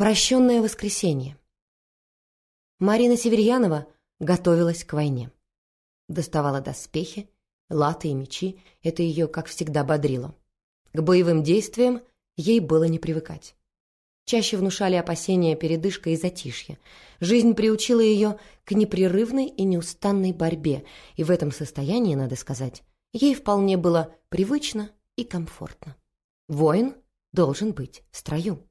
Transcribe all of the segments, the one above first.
Прощенное воскресенье. Марина Северьянова готовилась к войне. Доставала доспехи, латы и мечи, это ее, как всегда, бодрило. К боевым действиям ей было не привыкать. Чаще внушали опасения передышка и затишье. Жизнь приучила ее к непрерывной и неустанной борьбе, и в этом состоянии, надо сказать, ей вполне было привычно и комфортно. Воин должен быть в строю.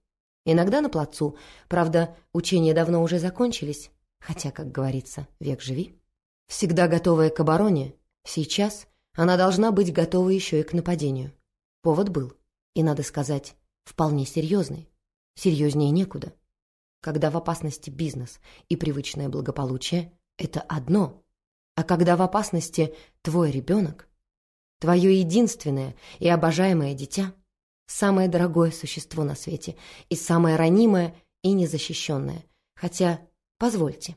Иногда на плацу. Правда, учения давно уже закончились. Хотя, как говорится, век живи. Всегда готовая к обороне, сейчас она должна быть готова еще и к нападению. Повод был. И, надо сказать, вполне серьезный. Серьезнее некуда. Когда в опасности бизнес и привычное благополучие – это одно. А когда в опасности твой ребенок, твое единственное и обожаемое дитя – самое дорогое существо на свете и самое ранимое и незащищенное. Хотя, позвольте,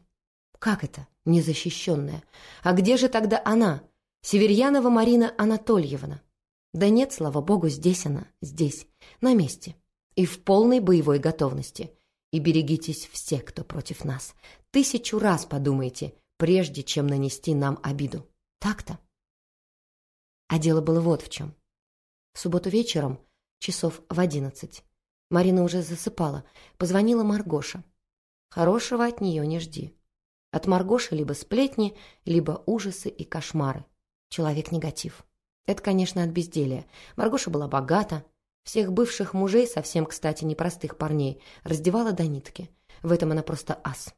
как это незащищенная? А где же тогда она, Северьянова Марина Анатольевна? Да нет, слава богу, здесь она, здесь, на месте. И в полной боевой готовности. И берегитесь все, кто против нас. Тысячу раз подумайте, прежде чем нанести нам обиду. Так-то? А дело было вот в чем. В субботу вечером часов в одиннадцать. Марина уже засыпала. Позвонила Маргоша. Хорошего от нее не жди. От Маргоши либо сплетни, либо ужасы и кошмары. Человек-негатив. Это, конечно, от безделия. Маргоша была богата. Всех бывших мужей, совсем, кстати, непростых парней, раздевала до нитки. В этом она просто ас.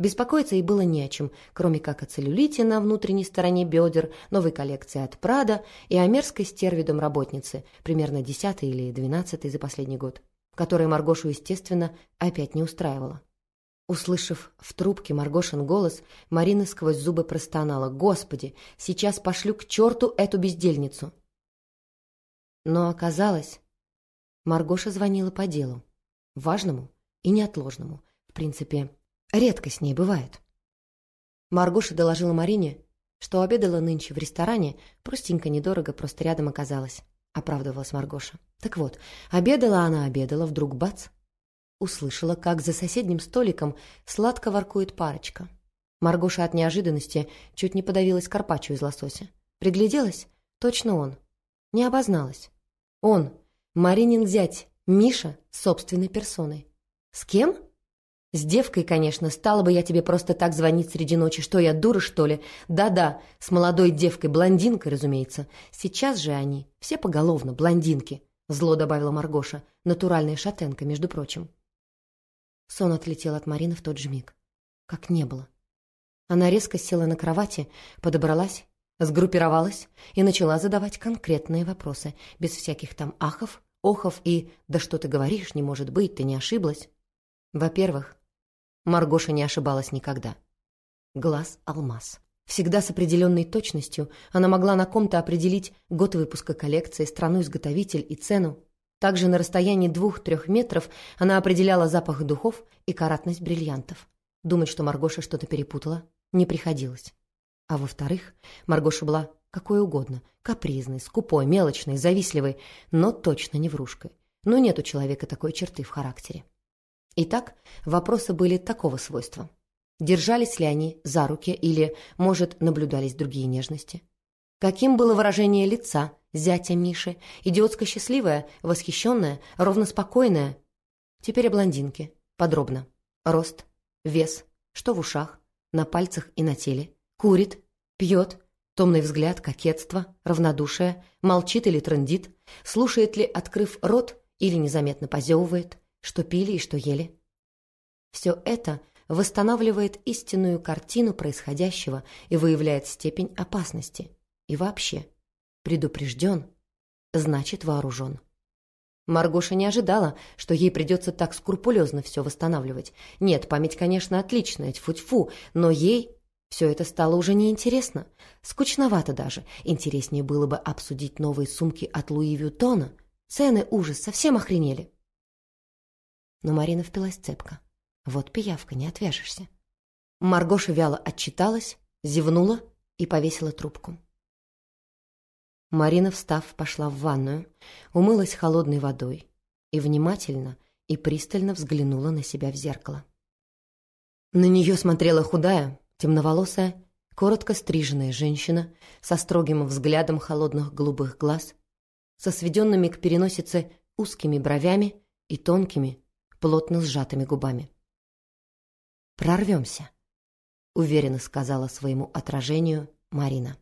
Беспокоиться ей было не о чем, кроме как о целлюлите на внутренней стороне бедер, новой коллекции от Прада и о мерзкой стерве домработницы, примерно десятой или двенадцатой за последний год, которая Маргошу, естественно, опять не устраивала. Услышав в трубке Маргошин голос, Марина сквозь зубы простонала. «Господи, сейчас пошлю к черту эту бездельницу!» Но оказалось, Маргоша звонила по делу, важному и неотложному, в принципе, Редко с ней бывает. Маргоша доложила Марине, что обедала нынче в ресторане, простенько, недорого, просто рядом оказалась. Оправдывалась Маргоша. Так вот, обедала она, обедала, вдруг бац! Услышала, как за соседним столиком сладко воркует парочка. Маргоша от неожиданности чуть не подавилась карпаччо из лосося. Пригляделась? Точно он. Не обозналась. Он, Маринин зять, Миша, собственной персоной. С кем? С девкой, конечно, стала бы я тебе просто так звонить среди ночи. Что я, дура, что ли? Да-да, с молодой девкой, блондинкой, разумеется. Сейчас же они, все поголовно, блондинки. Зло добавила Маргоша, натуральная шатенка, между прочим. Сон отлетел от Марины в тот же миг. Как не было. Она резко села на кровати, подобралась, сгруппировалась и начала задавать конкретные вопросы, без всяких там ахов, охов и «да что ты говоришь, не может быть, ты не ошиблась». Во-первых, Маргоша не ошибалась никогда. Глаз — алмаз. Всегда с определенной точностью она могла на ком-то определить год выпуска коллекции, страну-изготовитель и цену. Также на расстоянии двух-трех метров она определяла запах духов и каратность бриллиантов. Думать, что Маргоша что-то перепутала, не приходилось. А во-вторых, Маргоша была какой угодно, капризной, скупой, мелочной, завистливой, но точно не врушкой. Но нет у человека такой черты в характере. Итак, вопросы были такого свойства. Держались ли они за руки или, может, наблюдались другие нежности? Каким было выражение лица зятя Миши? Идиотско-счастливое, восхищенное, ровно спокойное? Теперь о блондинке. Подробно. Рост, вес, что в ушах, на пальцах и на теле. Курит, пьет, томный взгляд, кокетство, равнодушие, молчит или трындит, слушает ли, открыв рот, или незаметно позевывает, что пили и что ели. Все это восстанавливает истинную картину происходящего и выявляет степень опасности. И вообще, предупрежден, значит вооружен. Маргоша не ожидала, что ей придется так скрупулезно все восстанавливать. Нет, память, конечно, отличная, тьфу-тьфу, но ей все это стало уже неинтересно. Скучновато даже. Интереснее было бы обсудить новые сумки от Луи Вютона. Цены ужас, совсем охренели. Но Марина впилась цепко. Вот пиявка, не отвяжешься. Маргоша вяло отчиталась, зевнула и повесила трубку. Марина, встав, пошла в ванную, умылась холодной водой и внимательно и пристально взглянула на себя в зеркало. На нее смотрела худая, темноволосая, коротко стриженная женщина со строгим взглядом холодных голубых глаз, со сведенными к переносице узкими бровями и тонкими, плотно сжатыми губами. «Прорвемся», — уверенно сказала своему отражению Марина.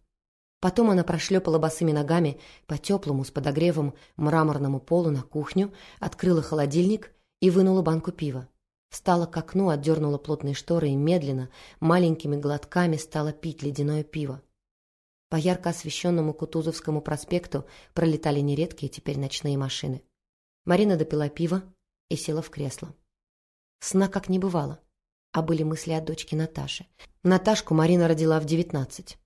Потом она прошлепала босыми ногами по теплому с подогревом мраморному полу на кухню, открыла холодильник и вынула банку пива. Встала к окну, отдернула плотные шторы и медленно, маленькими глотками стала пить ледяное пиво. По ярко освещенному Кутузовскому проспекту пролетали нередкие теперь ночные машины. Марина допила пиво и села в кресло. Сна как не бывало, а были мысли о дочке Наташи. Наташку Марина родила в девятнадцать.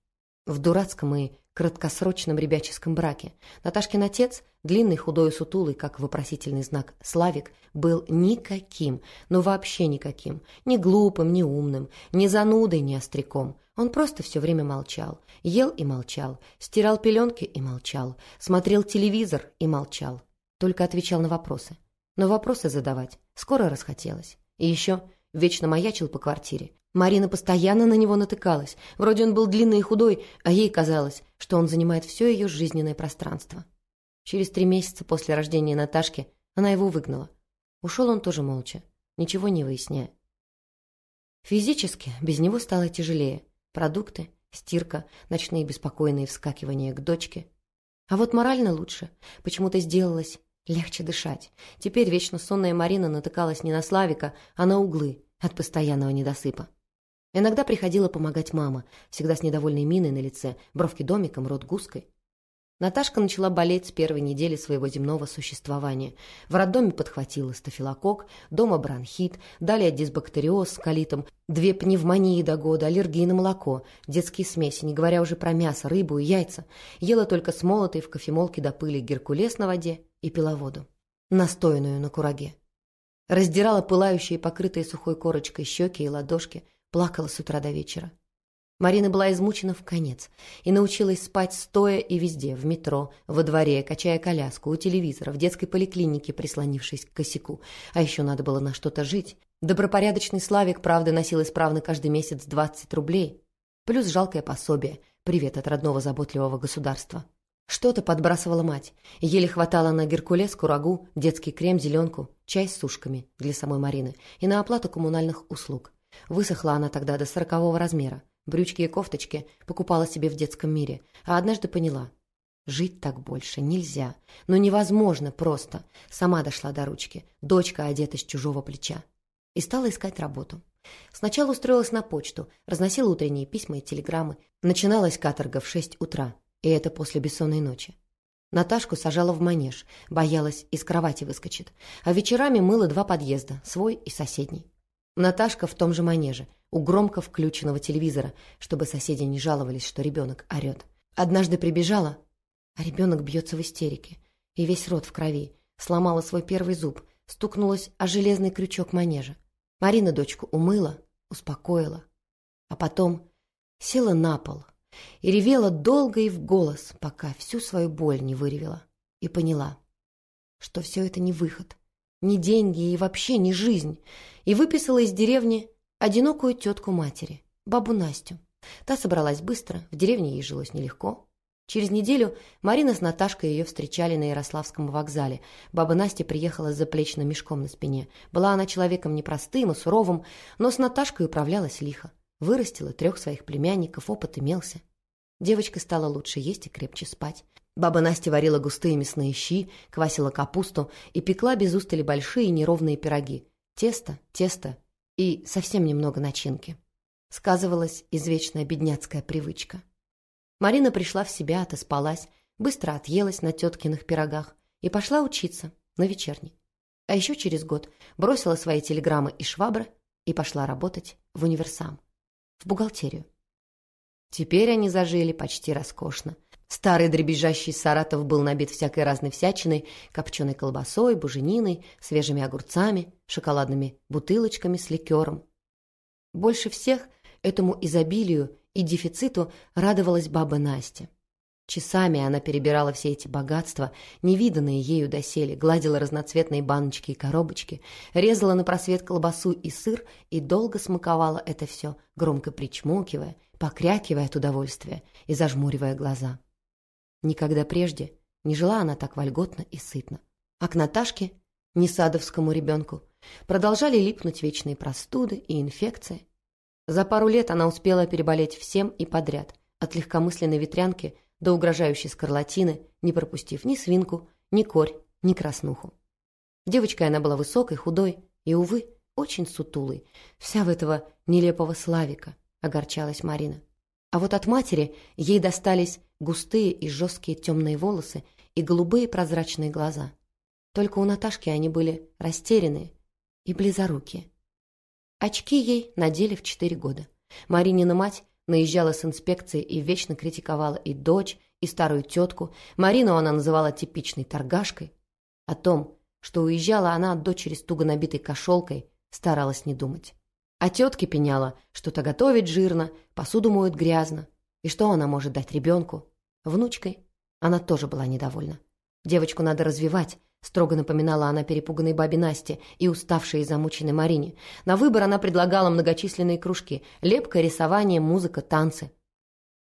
В дурацком и краткосрочном ребяческом браке. Наташкин отец, длинный, худой и сутулый, как вопросительный знак Славик, был никаким, но вообще никаким. Ни глупым, ни умным, ни занудой, ни остряком. Он просто все время молчал. Ел и молчал, стирал пеленки и молчал, смотрел телевизор и молчал. Только отвечал на вопросы. Но вопросы задавать скоро расхотелось. И еще вечно маячил по квартире. Марина постоянно на него натыкалась. Вроде он был длинный и худой, а ей казалось, что он занимает все ее жизненное пространство. Через три месяца после рождения Наташки она его выгнала. Ушел он тоже молча, ничего не выясняя. Физически без него стало тяжелее. Продукты, стирка, ночные беспокойные вскакивания к дочке. А вот морально лучше. Почему-то сделалось легче дышать. Теперь вечно сонная Марина натыкалась не на Славика, а на углы от постоянного недосыпа. Иногда приходила помогать мама, всегда с недовольной миной на лице, бровки домиком, рот гуской. Наташка начала болеть с первой недели своего земного существования. В роддоме подхватила стафилококк, дома бронхит, далее дисбактериоз с колитом, две пневмонии до года, аллергии на молоко, детские смеси, не говоря уже про мясо, рыбу и яйца. Ела только смолотый в кофемолке до пыли геркулес на воде и пила воду, настоянную на кураге. Раздирала пылающие, покрытые сухой корочкой щеки и ладошки, Плакала с утра до вечера. Марина была измучена в конец и научилась спать стоя и везде, в метро, во дворе, качая коляску, у телевизора, в детской поликлинике, прислонившись к косяку. А еще надо было на что-то жить. Добропорядочный Славик, правда, носил исправно каждый месяц 20 рублей. Плюс жалкое пособие. Привет от родного заботливого государства. Что-то подбрасывала мать. Еле хватало на геркулес, курагу, детский крем, зеленку, чай с сушками для самой Марины и на оплату коммунальных услуг. Высохла она тогда до сорокового размера. Брючки и кофточки покупала себе в детском мире. А однажды поняла. Жить так больше нельзя. Но невозможно просто. Сама дошла до ручки. Дочка одета с чужого плеча. И стала искать работу. Сначала устроилась на почту, разносила утренние письма и телеграммы. Начиналась каторга в шесть утра. И это после бессонной ночи. Наташку сажала в манеж, боялась, из кровати выскочит. А вечерами мыла два подъезда, свой и соседний. Наташка в том же манеже, у громко включенного телевизора, чтобы соседи не жаловались, что ребенок орет. Однажды прибежала, а ребенок бьется в истерике, и весь рот в крови, сломала свой первый зуб, стукнулась о железный крючок манежа. Марина дочку умыла, успокоила, а потом села на пол и ревела долго и в голос, пока всю свою боль не выревела, и поняла, что все это не выход — ни деньги и вообще не жизнь, и выписала из деревни одинокую тетку матери, бабу Настю. Та собралась быстро, в деревне ей жилось нелегко. Через неделю Марина с Наташкой ее встречали на Ярославском вокзале. Баба Настя приехала с заплечным мешком на спине. Была она человеком непростым и суровым, но с Наташкой управлялась лихо. Вырастила трех своих племянников, опыт имелся. Девочка стала лучше есть и крепче спать. Баба Настя варила густые мясные щи, квасила капусту и пекла без устали большие неровные пироги. Тесто, тесто и совсем немного начинки. Сказывалась извечная бедняцкая привычка. Марина пришла в себя, отоспалась, быстро отъелась на теткиных пирогах и пошла учиться на вечерний. А еще через год бросила свои телеграммы и швабры и пошла работать в универсам, в бухгалтерию. Теперь они зажили почти роскошно. Старый дребезжащий Саратов был набит всякой разной всячиной, копченой колбасой, бужениной, свежими огурцами, шоколадными бутылочками с ликером. Больше всех этому изобилию и дефициту радовалась баба Настя. Часами она перебирала все эти богатства, невиданные ею доселе, гладила разноцветные баночки и коробочки, резала на просвет колбасу и сыр и долго смаковала это все, громко причмокивая, покрякивая от удовольствия и зажмуривая глаза. Никогда прежде не жила она так вольготно и сытно. А к Наташке, не садовскому ребенку, продолжали липнуть вечные простуды и инфекции. За пару лет она успела переболеть всем и подряд, от легкомысленной ветрянки до угрожающей скарлатины, не пропустив ни свинку, ни корь, ни краснуху. Девочкой она была высокой, худой и, увы, очень сутулой. Вся в этого нелепого Славика, огорчалась Марина. А вот от матери ей достались густые и жесткие темные волосы и голубые прозрачные глаза. Только у Наташки они были растерянные и близорукие. Очки ей надели в четыре года. Маринина мать Наезжала с инспекции и вечно критиковала и дочь, и старую тетку. Марину она называла типичной торгашкой. О том, что уезжала она от дочери с туго набитой кошелкой, старалась не думать. А тетке пеняла, что-то готовить жирно, посуду моют грязно. И что она может дать ребенку? Внучкой? Она тоже была недовольна. Девочку надо развивать, Строго напоминала она перепуганной бабе Насте и уставшей и замученной Марине. На выбор она предлагала многочисленные кружки – лепка, рисование, музыка, танцы.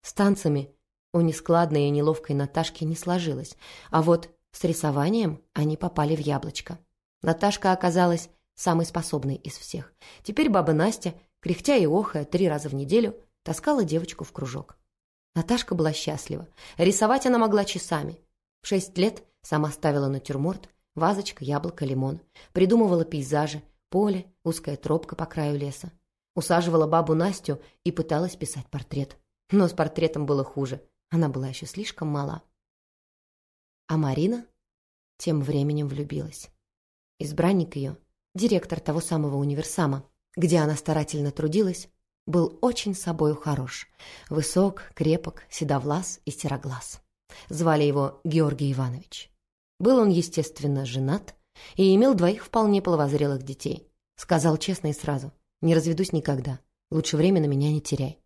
С танцами у нескладной и неловкой Наташки не сложилось, а вот с рисованием они попали в яблочко. Наташка оказалась самой способной из всех. Теперь баба Настя, кряхтя и охая три раза в неделю, таскала девочку в кружок. Наташка была счастлива. Рисовать она могла часами. В шесть лет Сама ставила натюрморт, вазочка, яблоко, лимон. Придумывала пейзажи, поле, узкая тропка по краю леса. Усаживала бабу Настю и пыталась писать портрет. Но с портретом было хуже. Она была еще слишком мала. А Марина тем временем влюбилась. Избранник ее, директор того самого универсама, где она старательно трудилась, был очень собою хорош. Высок, крепок, седовлас и сероглаз. Звали его Георгий Иванович. Был он, естественно, женат и имел двоих вполне половозрелых детей. Сказал честно и сразу, не разведусь никогда, лучше время на меня не теряй.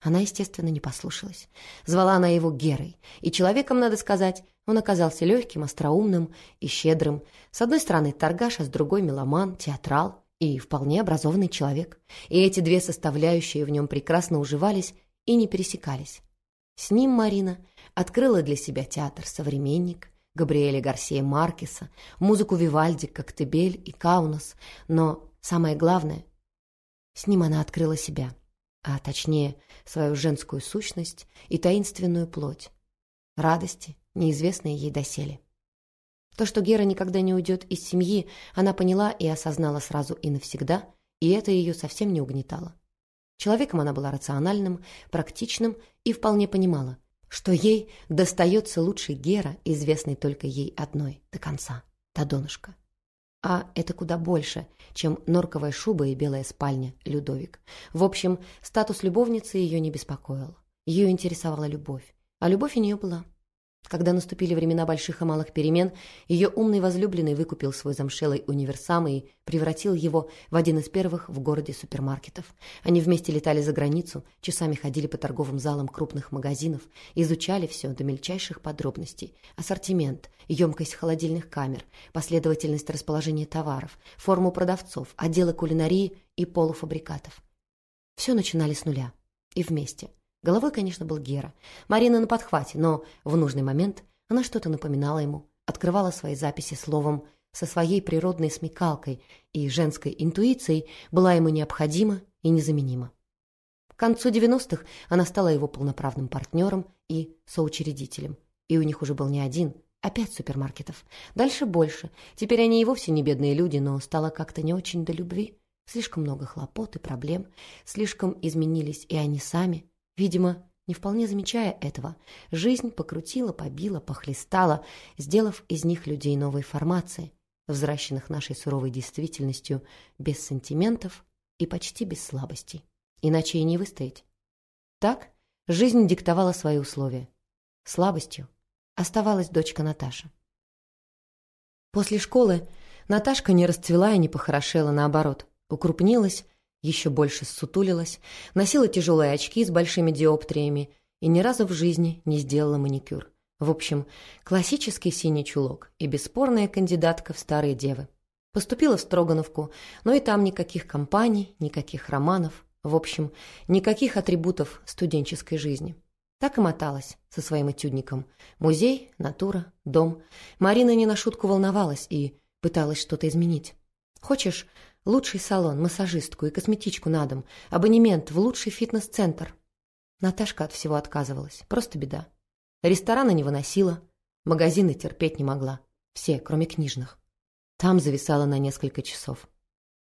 Она, естественно, не послушалась. Звала она его Герой, и человеком, надо сказать, он оказался легким, остроумным и щедрым. С одной стороны торгаш, а с другой меломан, театрал и вполне образованный человек. И эти две составляющие в нем прекрасно уживались и не пересекались. С ним Марина открыла для себя театр «Современник», Габриэля Гарсия Маркеса, музыку Вивальди, Коктебель и Каунас, но самое главное, с ним она открыла себя, а точнее свою женскую сущность и таинственную плоть, радости, неизвестные ей доселе. То, что Гера никогда не уйдет из семьи, она поняла и осознала сразу и навсегда, и это ее совсем не угнетало. Человеком она была рациональным, практичным и вполне понимала, что ей достается лучший Гера, известный только ей одной, до конца, до донышка. А это куда больше, чем норковая шуба и белая спальня, Людовик. В общем, статус любовницы ее не беспокоил. Ее интересовала любовь, а любовь у нее была. Когда наступили времена больших и малых перемен, ее умный возлюбленный выкупил свой замшелый универсам и превратил его в один из первых в городе супермаркетов. Они вместе летали за границу, часами ходили по торговым залам крупных магазинов, изучали все до мельчайших подробностей. Ассортимент, емкость холодильных камер, последовательность расположения товаров, форму продавцов, отделы кулинарии и полуфабрикатов. Все начинали с нуля. И вместе – Головой, конечно, был Гера. Марина на подхвате, но в нужный момент она что-то напоминала ему, открывала свои записи словом со своей природной смекалкой и женской интуицией была ему необходима и незаменима. К концу 90-х она стала его полноправным партнером и соучредителем. И у них уже был не один, а пять супермаркетов. Дальше больше. Теперь они и вовсе не бедные люди, но стало как-то не очень до любви. Слишком много хлопот и проблем. Слишком изменились и они сами – Видимо, не вполне замечая этого, жизнь покрутила, побила, похлестала, сделав из них людей новой формации, взращенных нашей суровой действительностью без сантиментов и почти без слабостей. Иначе и не выстоять. Так жизнь диктовала свои условия. Слабостью оставалась дочка Наташа. После школы Наташка не расцвела и не похорошела, наоборот, укрупнилась, еще больше ссутулилась, носила тяжелые очки с большими диоптриями и ни разу в жизни не сделала маникюр. В общем, классический синий чулок и бесспорная кандидатка в старые девы. Поступила в Строгановку, но и там никаких компаний, никаких романов, в общем, никаких атрибутов студенческой жизни. Так и моталась со своим этюдником. Музей, натура, дом. Марина не на шутку волновалась и пыталась что-то изменить. Хочешь лучший салон, массажистку и косметичку на дом, абонемент в лучший фитнес-центр? Наташка от всего отказывалась. Просто беда. Рестораны не выносила, магазины терпеть не могла. Все, кроме книжных. Там зависала на несколько часов.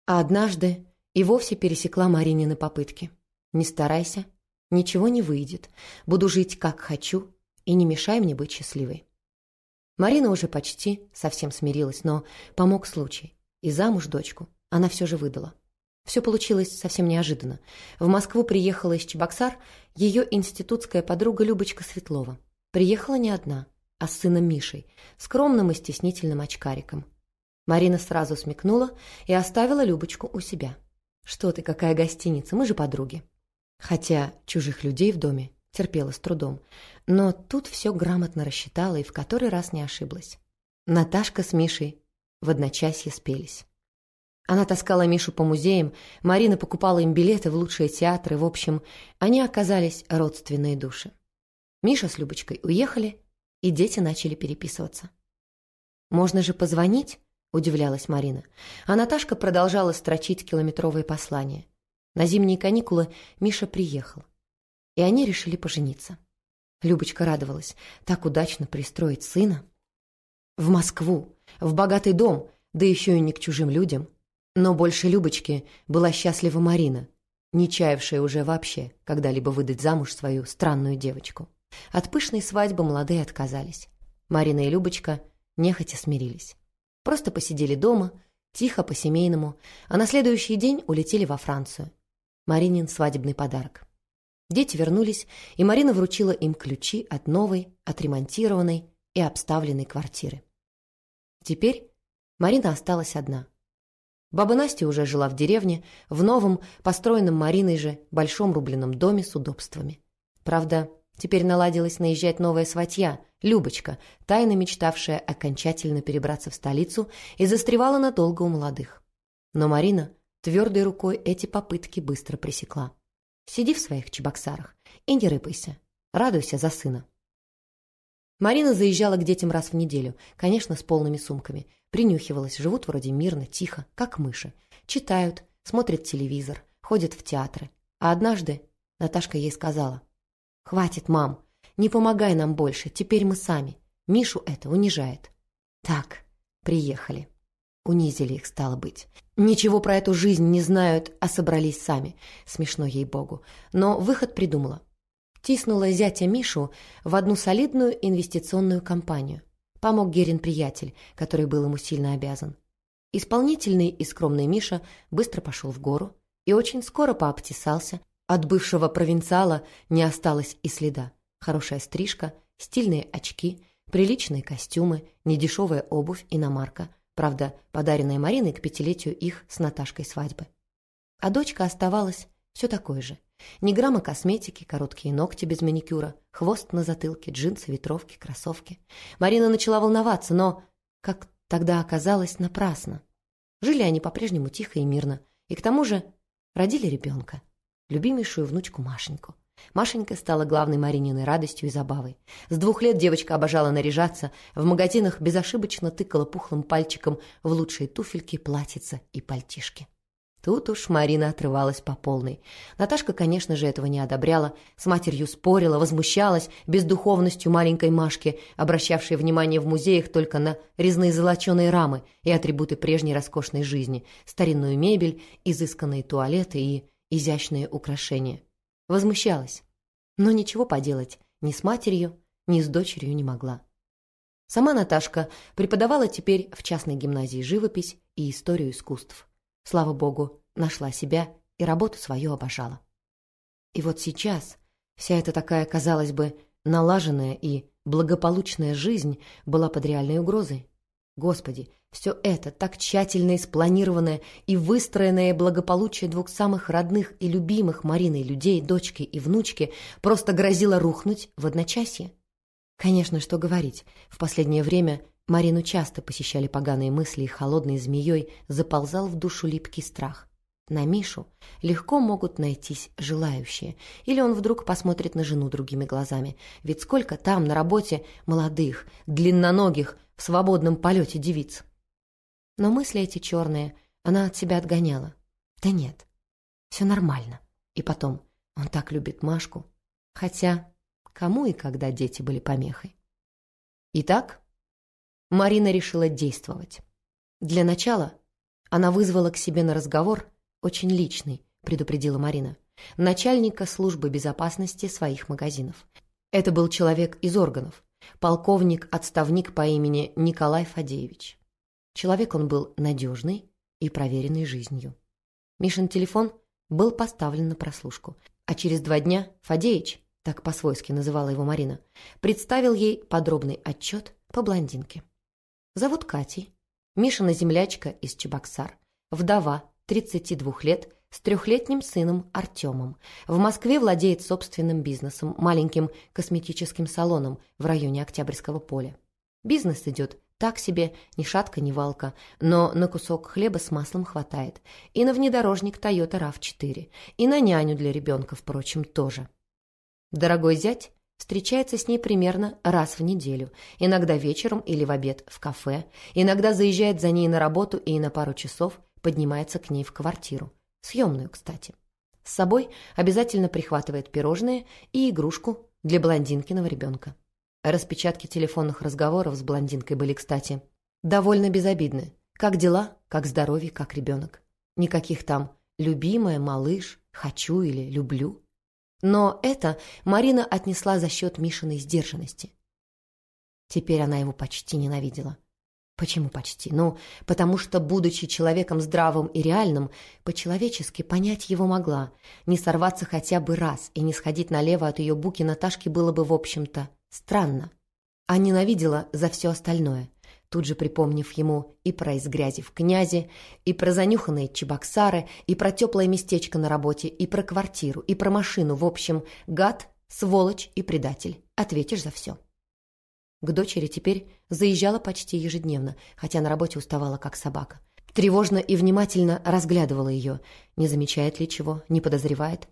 А однажды и вовсе пересекла Маринины попытки. Не старайся, ничего не выйдет. Буду жить, как хочу, и не мешай мне быть счастливой. Марина уже почти совсем смирилась, но помог случай. И замуж дочку она все же выдала. Все получилось совсем неожиданно. В Москву приехала из Чебоксар ее институтская подруга Любочка Светлова. Приехала не одна, а с сыном Мишей, скромным и стеснительным очкариком. Марина сразу смекнула и оставила Любочку у себя. «Что ты, какая гостиница, мы же подруги». Хотя чужих людей в доме терпела с трудом, но тут все грамотно рассчитала и в который раз не ошиблась. Наташка с Мишей в одночасье спелись. Она таскала Мишу по музеям, Марина покупала им билеты в лучшие театры, в общем, они оказались родственные души. Миша с Любочкой уехали, и дети начали переписываться. «Можно же позвонить?» – удивлялась Марина. А Наташка продолжала строчить километровые послания. На зимние каникулы Миша приехал, и они решили пожениться. Любочка радовалась. Так удачно пристроить сына. В Москву, в богатый дом, да еще и не к чужим людям. Но больше Любочки была счастлива Марина, не чаявшая уже вообще когда-либо выдать замуж свою странную девочку. От пышной свадьбы молодые отказались. Марина и Любочка нехотя смирились. Просто посидели дома, тихо, по-семейному, а на следующий день улетели во Францию. Маринин свадебный подарок. Дети вернулись, и Марина вручила им ключи от новой, отремонтированной и обставленной квартиры. Теперь Марина осталась одна. Баба Настя уже жила в деревне, в новом, построенном Мариной же, большом рубленном доме с удобствами. Правда, Теперь наладилась наезжать новая сватья, Любочка, тайно мечтавшая окончательно перебраться в столицу и застревала надолго у молодых. Но Марина твердой рукой эти попытки быстро пресекла. Сиди в своих чебоксарах и не рыпайся. Радуйся за сына. Марина заезжала к детям раз в неделю, конечно, с полными сумками. Принюхивалась, живут вроде мирно, тихо, как мыши. Читают, смотрят телевизор, ходят в театры. А однажды Наташка ей сказала – «Хватит, мам. Не помогай нам больше. Теперь мы сами. Мишу это унижает». «Так, приехали». Унизили их, стало быть. Ничего про эту жизнь не знают, а собрались сами. Смешно ей-богу. Но выход придумала. Тиснула зятя Мишу в одну солидную инвестиционную компанию. Помог Герин приятель, который был ему сильно обязан. Исполнительный и скромный Миша быстро пошел в гору и очень скоро пообтесался, от бывшего провинциала не осталось и следа. Хорошая стрижка, стильные очки, приличные костюмы, недешевая обувь, иномарка. Правда, подаренная Мариной к пятилетию их с Наташкой свадьбы. А дочка оставалась все такой же. Ни грамма косметики, короткие ногти без маникюра, хвост на затылке, джинсы, ветровки, кроссовки. Марина начала волноваться, но, как тогда оказалось, напрасно. Жили они по-прежнему тихо и мирно. И к тому же родили ребенка любимейшую внучку Машеньку. Машенька стала главной Марининой радостью и забавой. С двух лет девочка обожала наряжаться, в магазинах безошибочно тыкала пухлым пальчиком в лучшие туфельки, платьица и пальтишки. Тут уж Марина отрывалась по полной. Наташка, конечно же, этого не одобряла, с матерью спорила, возмущалась бездуховностью маленькой Машки, обращавшей внимание в музеях только на резные золоченые рамы и атрибуты прежней роскошной жизни, старинную мебель, изысканные туалеты и изящные украшения. Возмущалась, но ничего поделать ни с матерью, ни с дочерью не могла. Сама Наташка преподавала теперь в частной гимназии живопись и историю искусств. Слава богу, нашла себя и работу свою обожала. И вот сейчас вся эта такая, казалось бы, налаженная и благополучная жизнь была под реальной угрозой. Господи, все это, так тщательно спланированное и выстроенное благополучие двух самых родных и любимых Мариной людей, дочки и внучки, просто грозило рухнуть в одночасье. Конечно, что говорить, в последнее время Марину часто посещали поганые мысли, и холодной змеей заползал в душу липкий страх. На Мишу легко могут найтись желающие, или он вдруг посмотрит на жену другими глазами, ведь сколько там на работе молодых, длинноногих, в свободном полете девиц. Но мысли эти черные она от себя отгоняла. Да нет, все нормально. И потом, он так любит Машку. Хотя, кому и когда дети были помехой? Итак, Марина решила действовать. Для начала она вызвала к себе на разговор, очень личный, предупредила Марина, начальника службы безопасности своих магазинов. Это был человек из органов, полковник-отставник по имени Николай Фадеевич. Человек он был надежный и проверенный жизнью. Мишин телефон был поставлен на прослушку, а через два дня Фадеич, так по-свойски называла его Марина, представил ей подробный отчет по блондинке. Зовут Катей, Мишина землячка из Чебоксар, вдова, 32 лет, с трехлетним сыном Артемом. В Москве владеет собственным бизнесом, маленьким косметическим салоном в районе Октябрьского поля. Бизнес идет так себе, ни шатка, ни валка, но на кусок хлеба с маслом хватает. И на внедорожник Toyota RAV4, и на няню для ребенка, впрочем, тоже. Дорогой зять встречается с ней примерно раз в неделю, иногда вечером или в обед в кафе, иногда заезжает за ней на работу и на пару часов поднимается к ней в квартиру. Съемную, кстати. С собой обязательно прихватывает пирожные и игрушку для блондинкиного ребенка. Распечатки телефонных разговоров с блондинкой были, кстати, довольно безобидны. Как дела, как здоровье, как ребенок. Никаких там «любимая», «малыш», «хочу» или «люблю». Но это Марина отнесла за счет Мишиной сдержанности. Теперь она его почти ненавидела. Почему почти? Ну, потому что, будучи человеком здравым и реальным, по-человечески понять его могла. Не сорваться хотя бы раз и не сходить налево от ее буки Наташки было бы, в общем-то, странно. А ненавидела за все остальное, тут же припомнив ему и про из грязи в князе, и про занюханные чебоксары, и про теплое местечко на работе, и про квартиру, и про машину. В общем, гад, сволочь и предатель. Ответишь за все. К дочери теперь заезжала почти ежедневно, хотя на работе уставала как собака. Тревожно и внимательно разглядывала ее, не замечает ли чего, не подозревает.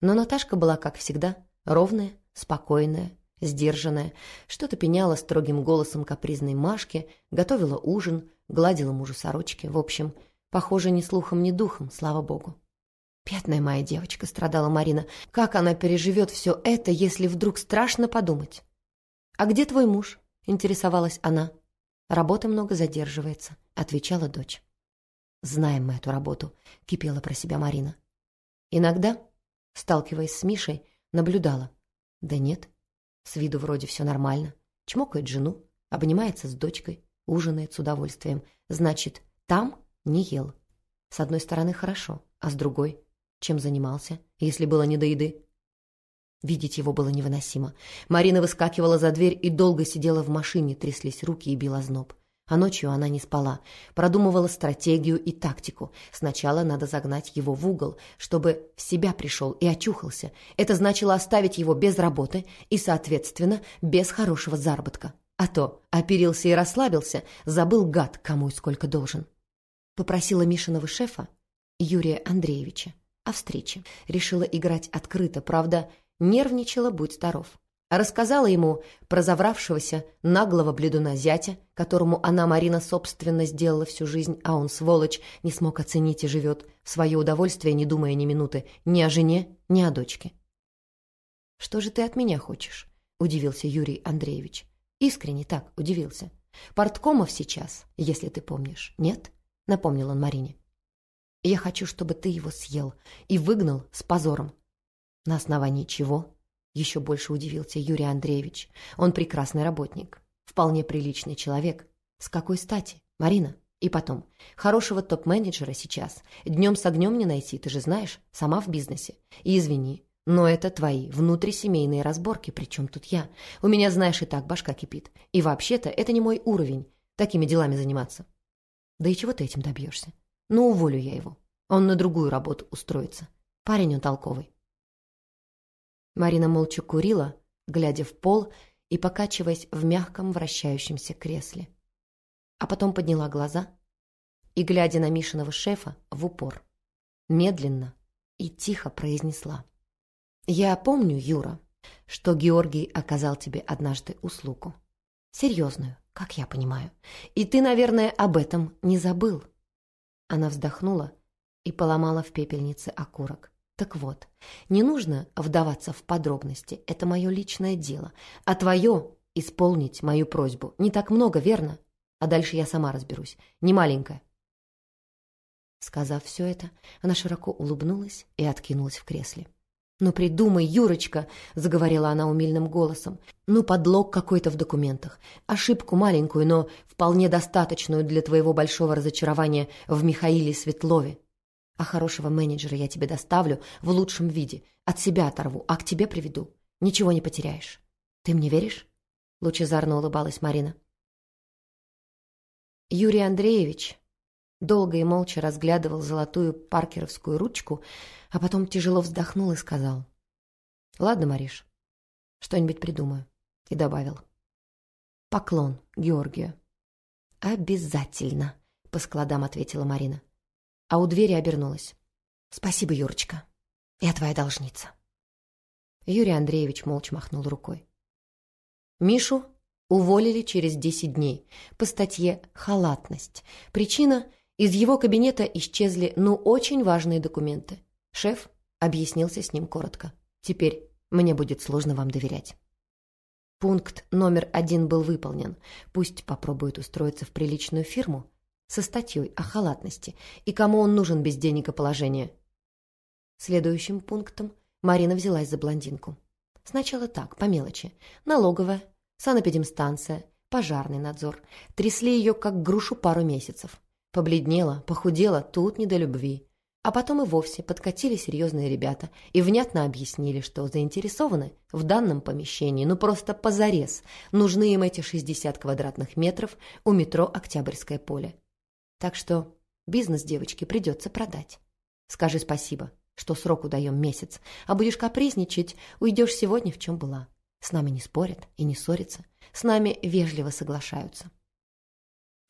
Но Наташка была, как всегда, ровная, спокойная, сдержанная, что-то пеняла строгим голосом капризной Машке, готовила ужин, гладила мужу сорочки. В общем, похоже, ни слухом, ни духом, слава богу. «Бедная моя девочка», — страдала Марина. «Как она переживет все это, если вдруг страшно подумать?» «А где твой муж?» — интересовалась она. «Работы много задерживается», — отвечала дочь. «Знаем мы эту работу», — кипела про себя Марина. Иногда, сталкиваясь с Мишей, наблюдала. Да нет, с виду вроде все нормально. Чмокает жену, обнимается с дочкой, ужинает с удовольствием. Значит, там не ел. С одной стороны хорошо, а с другой, чем занимался, если было не до еды? Видеть его было невыносимо. Марина выскакивала за дверь и долго сидела в машине, тряслись руки и бил озноб. А ночью она не спала, продумывала стратегию и тактику. Сначала надо загнать его в угол, чтобы в себя пришел и очухался. Это значило оставить его без работы и, соответственно, без хорошего заработка. А то оперился и расслабился, забыл гад, кому и сколько должен. Попросила Мишиного шефа, Юрия Андреевича, о встрече. Решила играть открыто, правда, Нервничала, будь здоров. Рассказала ему про завравшегося наглого бледуна зятя, которому она, Марина, собственно, сделала всю жизнь, а он, сволочь, не смог оценить и живет в свое удовольствие, не думая ни минуты ни о жене, ни о дочке. «Что же ты от меня хочешь?» — удивился Юрий Андреевич. Искренне так удивился. «Порткомов сейчас, если ты помнишь, нет?» — напомнил он Марине. «Я хочу, чтобы ты его съел и выгнал с позором. На основании чего? Еще больше удивился Юрий Андреевич. Он прекрасный работник, вполне приличный человек. С какой стати, Марина? И потом, хорошего топ-менеджера сейчас днем с огнем не найти, ты же знаешь, сама в бизнесе. И извини, но это твои внутрисемейные разборки, причем тут я. У меня, знаешь, и так башка кипит. И вообще-то это не мой уровень. такими делами заниматься. Да и чего ты этим добьешься? Ну, уволю я его. Он на другую работу устроится. Парень он толковый. Марина молча курила, глядя в пол и покачиваясь в мягком вращающемся кресле. А потом подняла глаза и, глядя на Мишиного шефа, в упор, медленно и тихо произнесла. «Я помню, Юра, что Георгий оказал тебе однажды услугу. Серьезную, как я понимаю. И ты, наверное, об этом не забыл». Она вздохнула и поломала в пепельнице окурок. Так вот, не нужно вдаваться в подробности, это мое личное дело, а твое — исполнить мою просьбу. Не так много, верно? А дальше я сама разберусь, не маленькая. Сказав все это, она широко улыбнулась и откинулась в кресле. «Ну придумай, Юрочка!» — заговорила она умильным голосом. «Ну подлог какой-то в документах. Ошибку маленькую, но вполне достаточную для твоего большого разочарования в Михаиле Светлове. А хорошего менеджера я тебе доставлю в лучшем виде. От себя оторву, а к тебе приведу. Ничего не потеряешь. Ты мне веришь?» Лучезарно улыбалась Марина. Юрий Андреевич долго и молча разглядывал золотую паркеровскую ручку, а потом тяжело вздохнул и сказал. «Ладно, Мариш, что-нибудь придумаю». И добавил. «Поклон Георгию». «Обязательно», — по складам ответила Марина а у двери обернулась. «Спасибо, Юрочка. Я твоя должница». Юрий Андреевич молча махнул рукой. Мишу уволили через десять дней по статье «Халатность». Причина – из его кабинета исчезли, ну, очень важные документы. Шеф объяснился с ним коротко. «Теперь мне будет сложно вам доверять». Пункт номер один был выполнен. Пусть попробует устроиться в приличную фирму, со статьей о халатности и кому он нужен без денег и положения. Следующим пунктом Марина взялась за блондинку. Сначала так, по мелочи. Налоговая, санэпидемстанция, пожарный надзор. Трясли ее, как грушу, пару месяцев. Побледнела, похудела, тут не до любви. А потом и вовсе подкатили серьезные ребята и внятно объяснили, что заинтересованы в данном помещении, ну просто позарез. Нужны им эти 60 квадратных метров у метро «Октябрьское поле». Так что бизнес девочке придется продать. Скажи спасибо, что сроку даем месяц, а будешь капризничать, уйдешь сегодня, в чем была. С нами не спорят и не ссорятся, с нами вежливо соглашаются.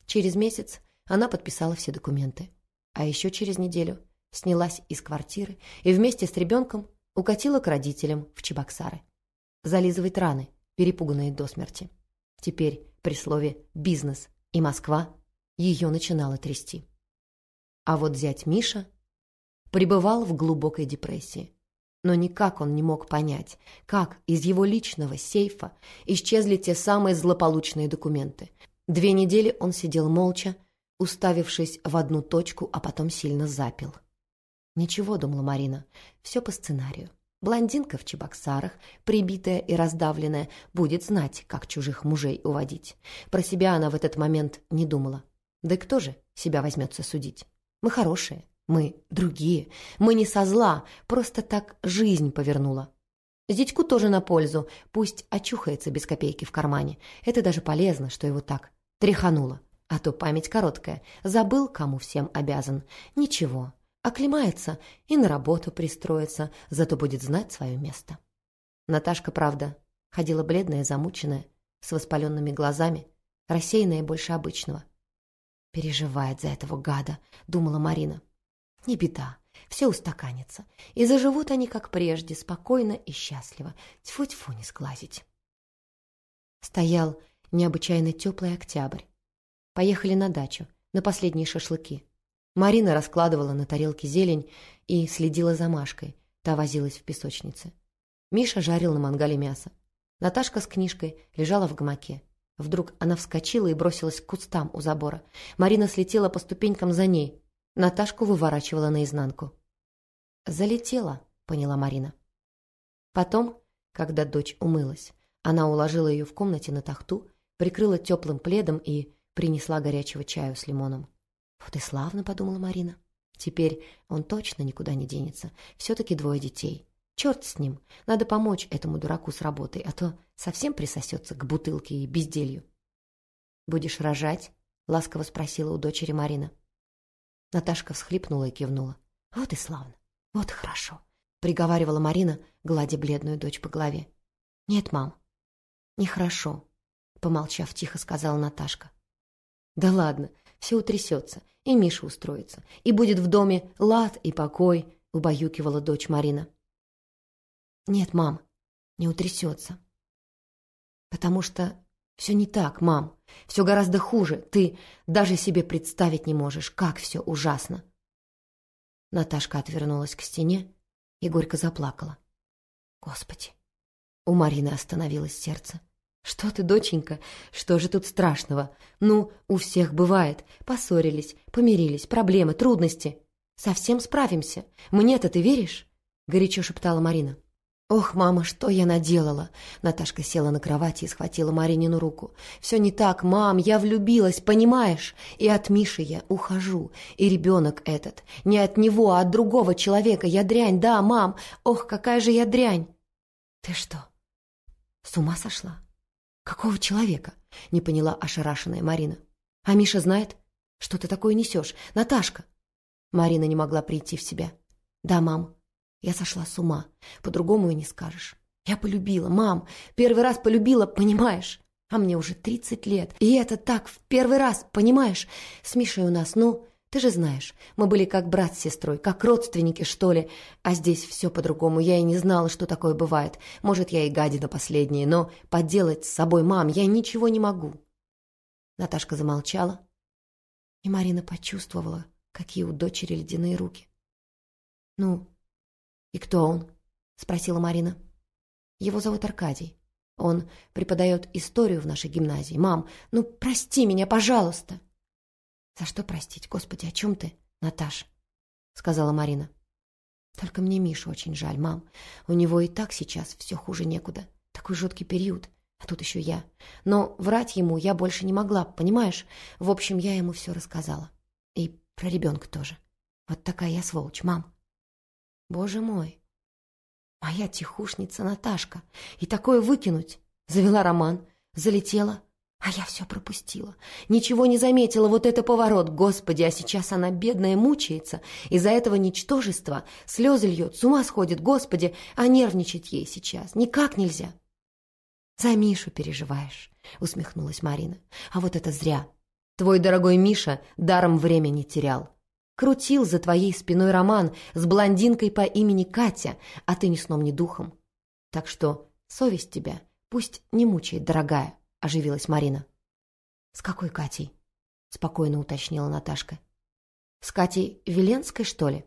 Через месяц она подписала все документы, а еще через неделю снялась из квартиры и вместе с ребенком укатила к родителям в Чебоксары. Зализывать раны, перепуганные до смерти. Теперь при слове «бизнес» и «Москва» ее начинало трясти. А вот зять Миша пребывал в глубокой депрессии. Но никак он не мог понять, как из его личного сейфа исчезли те самые злополучные документы. Две недели он сидел молча, уставившись в одну точку, а потом сильно запил. «Ничего», — думала Марина, — «все по сценарию. Блондинка в чебоксарах, прибитая и раздавленная, будет знать, как чужих мужей уводить. Про себя она в этот момент не думала. Да кто же себя возьмется судить? Мы хорошие, мы другие, мы не со зла, просто так жизнь повернула. Зятьку тоже на пользу, пусть очухается без копейки в кармане. Это даже полезно, что его так тряхануло. А то память короткая, забыл, кому всем обязан. Ничего, оклемается и на работу пристроится, зато будет знать свое место. Наташка, правда, ходила бледная, замученная, с воспаленными глазами, рассеянная больше обычного. «Переживает за этого гада», — думала Марина. «Не беда, все устаканится, и заживут они, как прежде, спокойно и счастливо. Тьфу-тьфу не сглазить». Стоял необычайно теплый октябрь. Поехали на дачу, на последние шашлыки. Марина раскладывала на тарелке зелень и следила за Машкой. Та возилась в песочнице. Миша жарил на мангале мясо. Наташка с книжкой лежала в гамаке. Вдруг она вскочила и бросилась к кустам у забора. Марина слетела по ступенькам за ней. Наташку выворачивала наизнанку. «Залетела», — поняла Марина. Потом, когда дочь умылась, она уложила ее в комнате на тахту, прикрыла теплым пледом и принесла горячего чаю с лимоном. «Вот и славно», — подумала Марина. «Теперь он точно никуда не денется. Все-таки двое детей. Черт с ним, надо помочь этому дураку с работой, а то совсем присосется к бутылке и безделью. «Будешь рожать?» ласково спросила у дочери Марина. Наташка всхлипнула и кивнула. «Вот и славно, вот и хорошо», — приговаривала Марина, гладя бледную дочь по голове. «Нет, мам, нехорошо», — помолчав, тихо сказала Наташка. «Да ладно, все утрясется, и Миша устроится, и будет в доме лад и покой», — убаюкивала дочь Марина. «Нет, мам, не утрясется. Потому что все не так, мам. Все гораздо хуже. Ты даже себе представить не можешь, как все ужасно». Наташка отвернулась к стене и горько заплакала. «Господи!» У Марины остановилось сердце. «Что ты, доченька? Что же тут страшного? Ну, у всех бывает. Поссорились, помирились, проблемы, трудности. Совсем справимся. Мне-то ты веришь?» Горячо шептала Марина. «Ох, мама, что я наделала!» Наташка села на кровати и схватила Маринину руку. «Все не так, мам, я влюбилась, понимаешь? И от Миши я ухожу. И ребенок этот. Не от него, а от другого человека. Я дрянь, да, мам. Ох, какая же я дрянь!» «Ты что, с ума сошла?» «Какого человека?» — не поняла ошарашенная Марина. «А Миша знает, что ты такое несешь? Наташка!» Марина не могла прийти в себя. «Да, мам, я сошла с ума. По-другому и не скажешь. Я полюбила, мам. Первый раз полюбила, понимаешь? А мне уже тридцать лет. И это так, в первый раз, понимаешь? С Мишей у нас, ну, ты же знаешь, мы были как брат с сестрой, как родственники, что ли. А здесь все по-другому. Я и не знала, что такое бывает. Может, я и гадина последняя, но поделать с собой, мам, я ничего не могу. Наташка замолчала, и Марина почувствовала, какие у дочери ледяные руки. «Ну, «И кто он?» — спросила Марина. «Его зовут Аркадий. Он преподает историю в нашей гимназии. Мам, ну прости меня, пожалуйста!» «За что простить? Господи, о чем ты, Наташ?» — сказала Марина. «Только мне Мишу очень жаль, мам. У него и так сейчас все хуже некуда. Такой жуткий период. А тут еще я. Но врать ему я больше не могла, понимаешь? В общем, я ему все рассказала. И про ребенка тоже. Вот такая я сволочь, мам. Боже мой! Моя тихушница Наташка. И такое выкинуть. Завела роман, залетела, а я все пропустила. Ничего не заметила, вот это поворот. Господи, а сейчас она бедная мучается. Из-за этого ничтожества слезы льет, с ума сходит. Господи, а нервничать ей сейчас никак нельзя. «За Мишу переживаешь», — усмехнулась Марина. «А вот это зря. Твой дорогой Миша даром времени терял крутил за твоей спиной роман с блондинкой по имени Катя, а ты ни сном, ни духом. Так что совесть тебя пусть не мучает, дорогая, — оживилась Марина. — С какой Катей? — спокойно уточнила Наташка. — С Катей Веленской, что ли?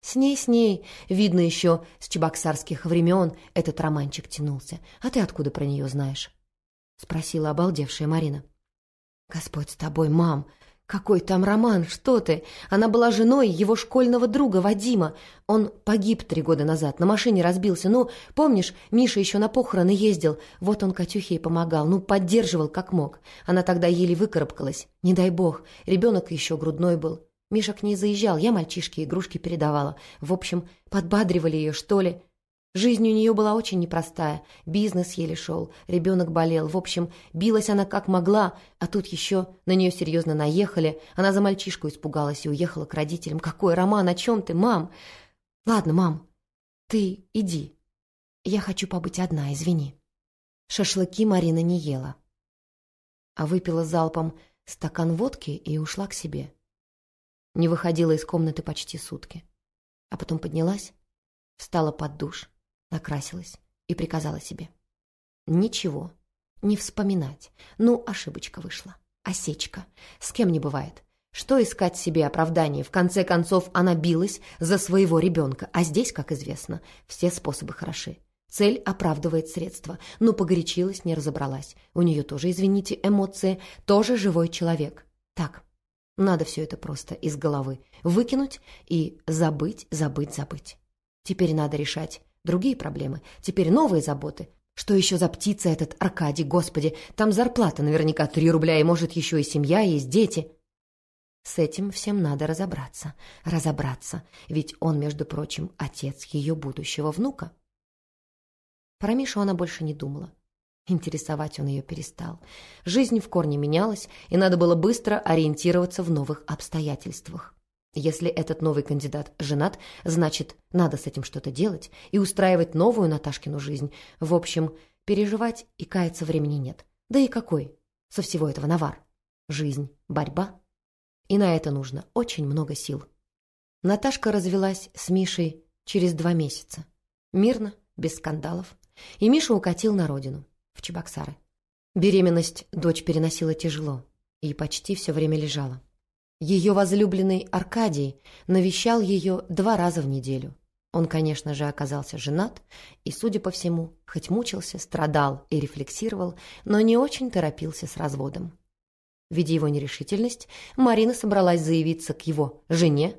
С ней, с ней. Видно еще, с чебоксарских времен этот романчик тянулся. А ты откуда про нее знаешь? — спросила обалдевшая Марина. — Господь с тобой, мам! «Какой там роман? Что ты? Она была женой его школьного друга Вадима. Он погиб три года назад, на машине разбился. Ну, помнишь, Миша еще на похороны ездил. Вот он Катюхе и помогал. Ну, поддерживал как мог. Она тогда еле выкарабкалась. Не дай бог. Ребенок еще грудной был. Миша к ней заезжал, я мальчишке игрушки передавала. В общем, подбадривали ее, что ли. Жизнь у нее была очень непростая. Бизнес еле шел, ребенок болел. В общем, билась она как могла, а тут еще на нее серьезно наехали. Она за мальчишку испугалась и уехала к родителям. «Какой роман? О чем ты, мам?» «Ладно, мам, ты иди. Я хочу побыть одна, извини». Шашлыки Марина не ела, а выпила залпом стакан водки и ушла к себе. Не выходила из комнаты почти сутки. А потом поднялась, встала под душ, накрасилась и приказала себе. Ничего, не вспоминать. Ну, ошибочка вышла. Осечка. С кем не бывает. Что искать себе оправдание? В конце концов, она билась за своего ребенка. А здесь, как известно, все способы хороши. Цель оправдывает средства. Ну, погорячилась, не разобралась. У нее тоже, извините, эмоции. Тоже живой человек. Так, надо все это просто из головы выкинуть и забыть, забыть, забыть. Теперь надо решать, Другие проблемы. Теперь новые заботы. Что еще за птица этот Аркадий, господи? Там зарплата наверняка три рубля, и может еще и семья, есть дети. С этим всем надо разобраться. Разобраться. Ведь он, между прочим, отец ее будущего внука. Про Мишу она больше не думала. Интересовать он ее перестал. Жизнь в корне менялась, и надо было быстро ориентироваться в новых обстоятельствах. Если этот новый кандидат женат, значит, надо с этим что-то делать и устраивать новую Наташкину жизнь. В общем, переживать и каяться времени нет. Да и какой со всего этого навар? Жизнь, борьба. И на это нужно очень много сил. Наташка развелась с Мишей через два месяца. Мирно, без скандалов. И Миша укатил на родину, в Чебоксары. Беременность дочь переносила тяжело и почти все время лежала. Ее возлюбленный Аркадий навещал ее два раза в неделю. Он, конечно же, оказался женат и, судя по всему, хоть мучился, страдал и рефлексировал, но не очень торопился с разводом. Видя его нерешительность, Марина собралась заявиться к его жене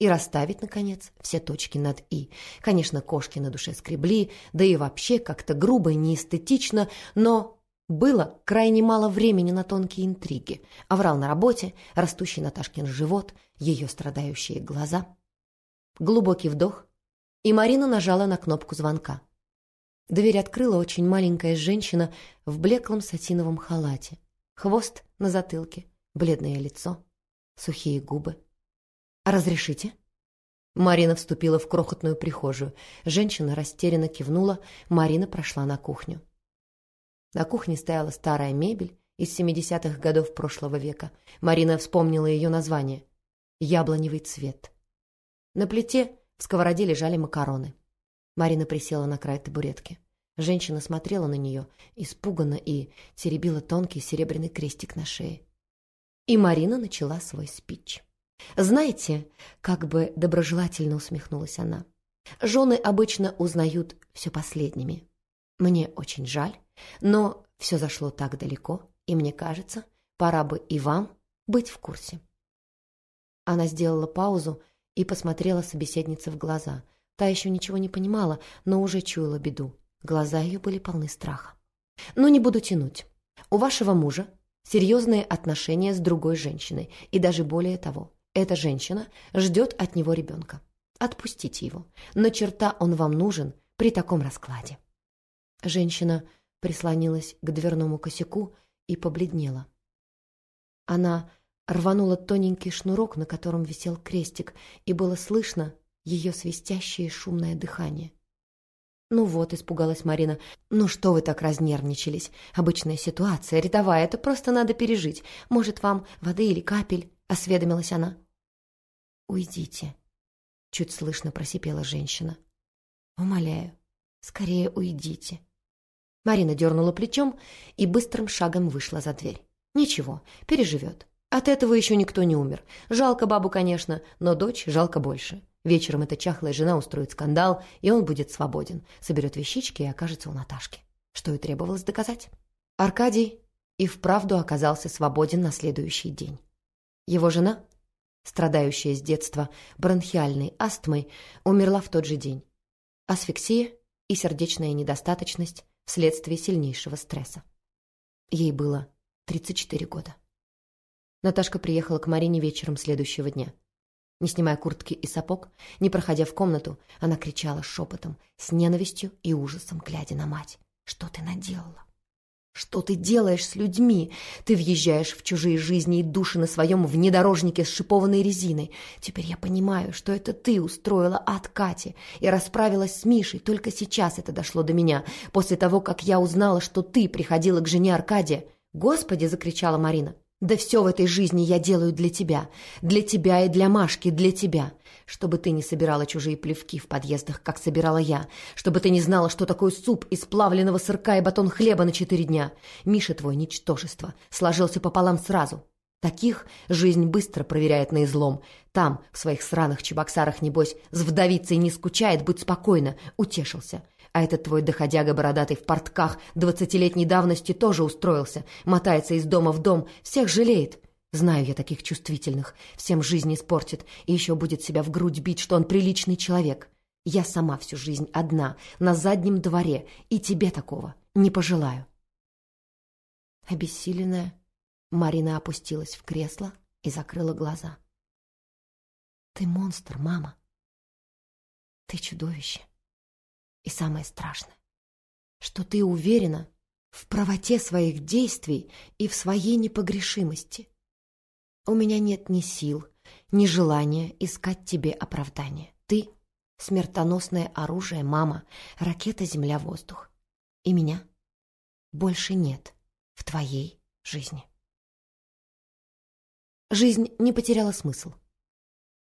и расставить, наконец, все точки над «и». Конечно, кошки на душе скребли, да и вообще как-то грубо и неэстетично, но было крайне мало времени на тонкие интриги. Аврал на работе, растущий Наташкин живот, ее страдающие глаза. Глубокий вдох, и Марина нажала на кнопку звонка. Дверь открыла очень маленькая женщина в блеклом сатиновом халате. Хвост на затылке, бледное лицо, сухие губы. «Разрешите?» Марина вступила в крохотную прихожую. Женщина растерянно кивнула, Марина прошла на кухню. На кухне стояла старая мебель из 70-х годов прошлого века. Марина вспомнила ее название. «Яблоневый цвет». На плите в сковороде лежали макароны. Марина присела на край табуретки. Женщина смотрела на нее, испуганно и теребила тонкий серебряный крестик на шее. И Марина начала свой спич. «Знаете, как бы доброжелательно усмехнулась она, жены обычно узнают все последними. Мне очень жаль, но все зашло так далеко, и мне кажется, пора бы и вам быть в курсе. Она сделала паузу и посмотрела собеседнице в глаза. Та еще ничего не понимала, но уже чуяла беду. Глаза ее были полны страха. «Ну, не буду тянуть. У вашего мужа серьезные отношения с другой женщиной, и даже более того, эта женщина ждет от него ребенка. Отпустите его. На черта он вам нужен при таком раскладе». Женщина прислонилась к дверному косяку и побледнела. Она рванула тоненький шнурок, на котором висел крестик, и было слышно ее свистящее шумное дыхание. «Ну вот», — испугалась Марина, — «ну что вы так разнервничались? Обычная ситуация, рядовая, это просто надо пережить. Может, вам воды или капель?» — осведомилась она. «Уйдите», — чуть слышно просипела женщина. «Умоляю, скорее уйдите». Марина дернула плечом и быстрым шагом вышла за дверь. Ничего, переживет. От этого еще никто не умер. Жалко бабу, конечно, но дочь жалко больше. Вечером эта чахлая жена устроит скандал, и он будет свободен. Соберет вещички и окажется у Наташки. Что и требовалось доказать. Аркадий и вправду оказался свободен на следующий день. Его жена, страдающая с детства бронхиальной астмой, умерла в тот же день. Асфиксия и сердечная недостаточность вследствие сильнейшего стресса. Ей было 34 года. Наташка приехала к Марине вечером следующего дня. Не снимая куртки и сапог, не проходя в комнату, она кричала шепотом, с ненавистью и ужасом, глядя на мать. «Что ты наделала? Что ты делаешь с людьми? Ты въезжаешь в чужие жизни и души на своем внедорожнике с шипованной резиной. Теперь я понимаю, что это ты устроила ад Кате и расправилась с Мишей. Только сейчас это дошло до меня, после того, как я узнала, что ты приходила к жене Аркадия. «Господи!» — закричала Марина. Да все в этой жизни я делаю для тебя. Для тебя и для Машки, для тебя. Чтобы ты не собирала чужие плевки в подъездах, как собирала я. Чтобы ты не знала, что такое суп из плавленного сырка и батон хлеба на четыре дня. Миша твой ничтожество. Сложился пополам сразу. Таких жизнь быстро проверяет на излом. Там, в своих сраных чебоксарах, небось, с вдовицей не скучает, будь спокойно. Утешился. А этот твой доходяга бородатый в портках двадцатилетней давности тоже устроился, мотается из дома в дом, всех жалеет. Знаю я таких чувствительных, всем жизнь испортит и еще будет себя в грудь бить, что он приличный человек. Я сама всю жизнь одна, на заднем дворе, и тебе такого не пожелаю. Обессиленная, Марина опустилась в кресло и закрыла глаза. «Ты монстр, мама. Ты чудовище. И самое страшное, что ты уверена, в правоте своих действий и в своей непогрешимости. У меня нет ни сил, ни желания искать тебе оправдания. Ты — смертоносное оружие, мама, ракета Земля-воздух. И меня больше нет в твоей жизни. Жизнь не потеряла смысл.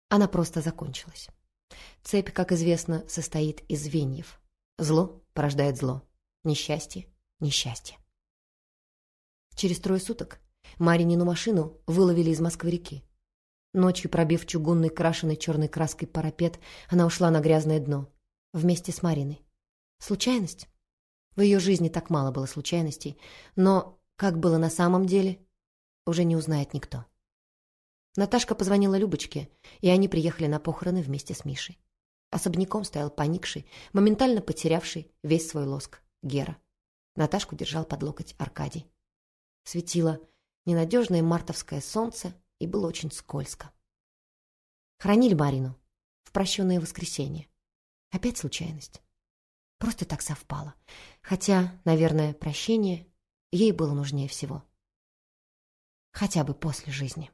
Она просто закончилась. Цепь, как известно, состоит из звеньев. Зло порождает зло. Несчастье — несчастье. Через трое суток Маринину машину выловили из Москвы-реки. Ночью, пробив чугунный крашеный черной краской парапет, она ушла на грязное дно. Вместе с Мариной. Случайность? В ее жизни так мало было случайностей, но как было на самом деле, уже не узнает никто. Наташка позвонила Любочке, и они приехали на похороны вместе с Мишей. Особняком стоял поникший, моментально потерявший весь свой лоск Гера. Наташку держал под локоть Аркадий. Светило ненадежное мартовское солнце, и было очень скользко. Хранили Марину в прощенное воскресенье. Опять случайность. Просто так совпало. Хотя, наверное, прощение ей было нужнее всего. Хотя бы после жизни.